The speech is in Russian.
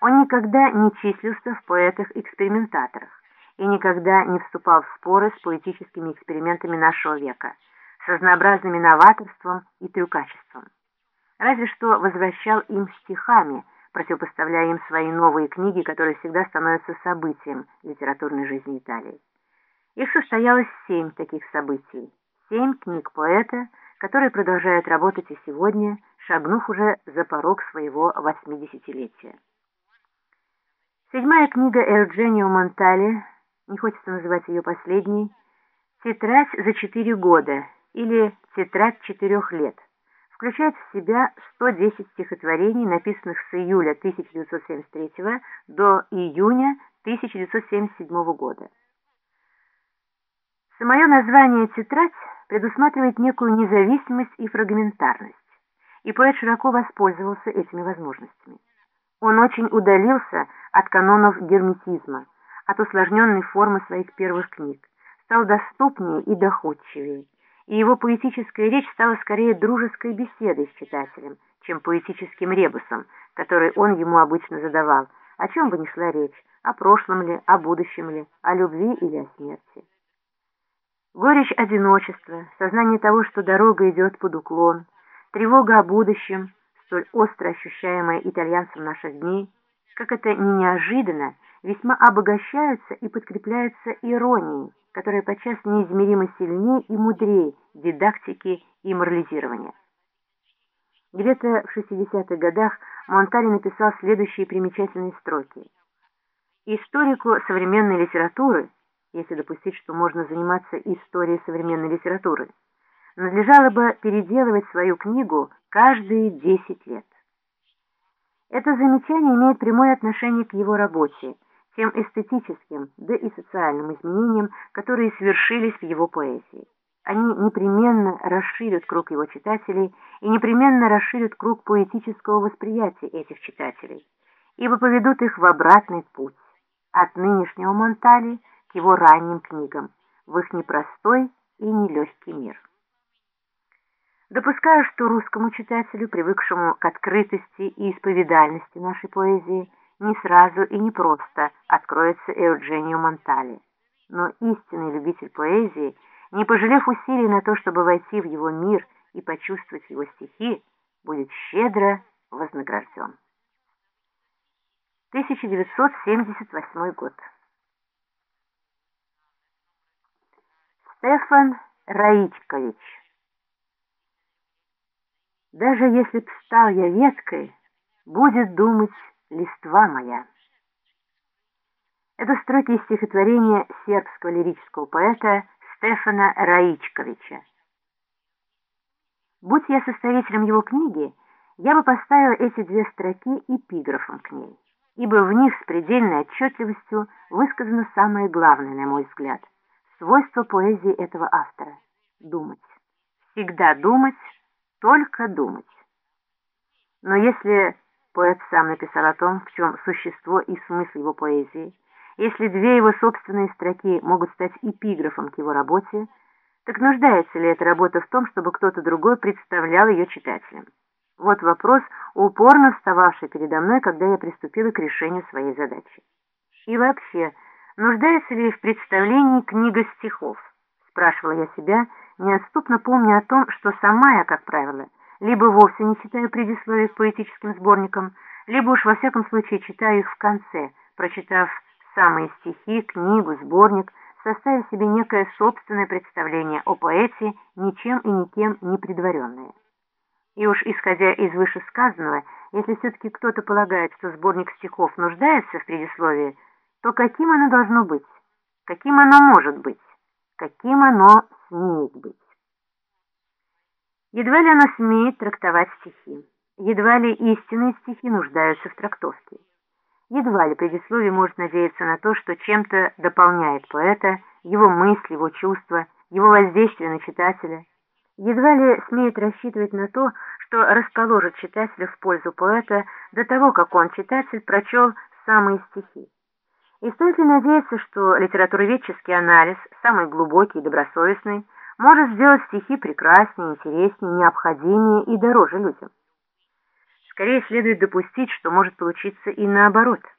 Он никогда не числился в поэтах-экспериментаторах и никогда не вступал в споры с поэтическими экспериментами нашего века, с разнообразными новаторством и трюкачеством. Разве что возвращал им стихами, противопоставляя им свои новые книги, которые всегда становятся событием литературной жизни Италии. Их состоялось семь таких событий, семь книг поэта, которые продолжают работать и сегодня, шагнув уже за порог своего восьмидесятилетия. Седьмая книга Элдженио Монтали, не хочется называть ее последней, «Тетрадь за четыре года» или «Тетрадь четырех лет», включает в себя 110 стихотворений, написанных с июля 1973 до июня 1977 года. Самое название «Тетрадь» предусматривает некую независимость и фрагментарность, и поэт широко воспользовался этими возможностями. Он очень удалился от канонов герметизма, от усложненной формы своих первых книг, стал доступнее и доходчивее, и его поэтическая речь стала скорее дружеской беседой с читателем, чем поэтическим ребусом, который он ему обычно задавал, о чем бы ни шла речь, о прошлом ли, о будущем ли, о любви или о смерти. Горечь одиночества, сознание того, что дорога идет под уклон, тревога о будущем, столь остро ощущаемая итальянцем наших дней, как это не неожиданно, весьма обогащаются и подкрепляются иронией, которая подчас неизмеримо сильнее и мудрее дидактики и морализирования. Где-то в 60-х годах Монтали написал следующие примечательные строки. Историку современной литературы, если допустить, что можно заниматься историей современной литературы, надлежало бы переделывать свою книгу каждые 10 лет. Это замечание имеет прямое отношение к его работе, тем эстетическим, да и социальным изменениям, которые свершились в его поэзии. Они непременно расширят круг его читателей и непременно расширят круг поэтического восприятия этих читателей, ибо поведут их в обратный путь, от нынешнего Монтали к его ранним книгам, в их непростой и нелегкий мир. Допускаю, что русскому читателю, привыкшему к открытости и исповедальности нашей поэзии, не сразу и не просто откроется Эудженио Монтали. Но истинный любитель поэзии, не пожалев усилий на то, чтобы войти в его мир и почувствовать его стихи, будет щедро вознагражден. 1978 год. Стефан Раичкович даже если б стал я веткой, будет думать листва моя. Это строки из стихотворения сербского лирического поэта Стефана Раичковича. Будь я составителем его книги, я бы поставил эти две строки эпиграфом к ней, ибо в них с предельной отчетливостью высказано самое главное, на мой взгляд, свойство поэзии этого автора — думать. Всегда думать, только думать. Но если поэт сам написал о том, в чем существо и смысл его поэзии, если две его собственные строки могут стать эпиграфом к его работе, так нуждается ли эта работа в том, чтобы кто-то другой представлял ее читателям? Вот вопрос, упорно встававший передо мной, когда я приступила к решению своей задачи. И вообще, нуждается ли в представлении книга стихов? Спрашивала я себя, неотступно помня о том, что сама я, как правило, либо вовсе не читаю предисловий к поэтическим сборникам, либо уж во всяком случае читаю их в конце, прочитав самые стихи, книгу, сборник, составив себе некое собственное представление о поэте, ничем и никем не предваренное. И уж исходя из вышесказанного, если все-таки кто-то полагает, что сборник стихов нуждается в предисловии, то каким оно должно быть? Каким оно может быть? Каким оно смеет быть. Едва ли она смеет трактовать стихи. Едва ли истинные стихи нуждаются в трактовке. Едва ли предисловие может надеяться на то, что чем-то дополняет поэта, его мысли, его чувства, его воздействие на читателя. Едва ли смеет рассчитывать на то, что расположит читателя в пользу поэта до того, как он, читатель, прочел самые стихи. И стоит ли надеяться, что литературоведческий анализ, самый глубокий и добросовестный, может сделать стихи прекраснее, интереснее, необходимее и дороже людям? Скорее следует допустить, что может получиться и наоборот –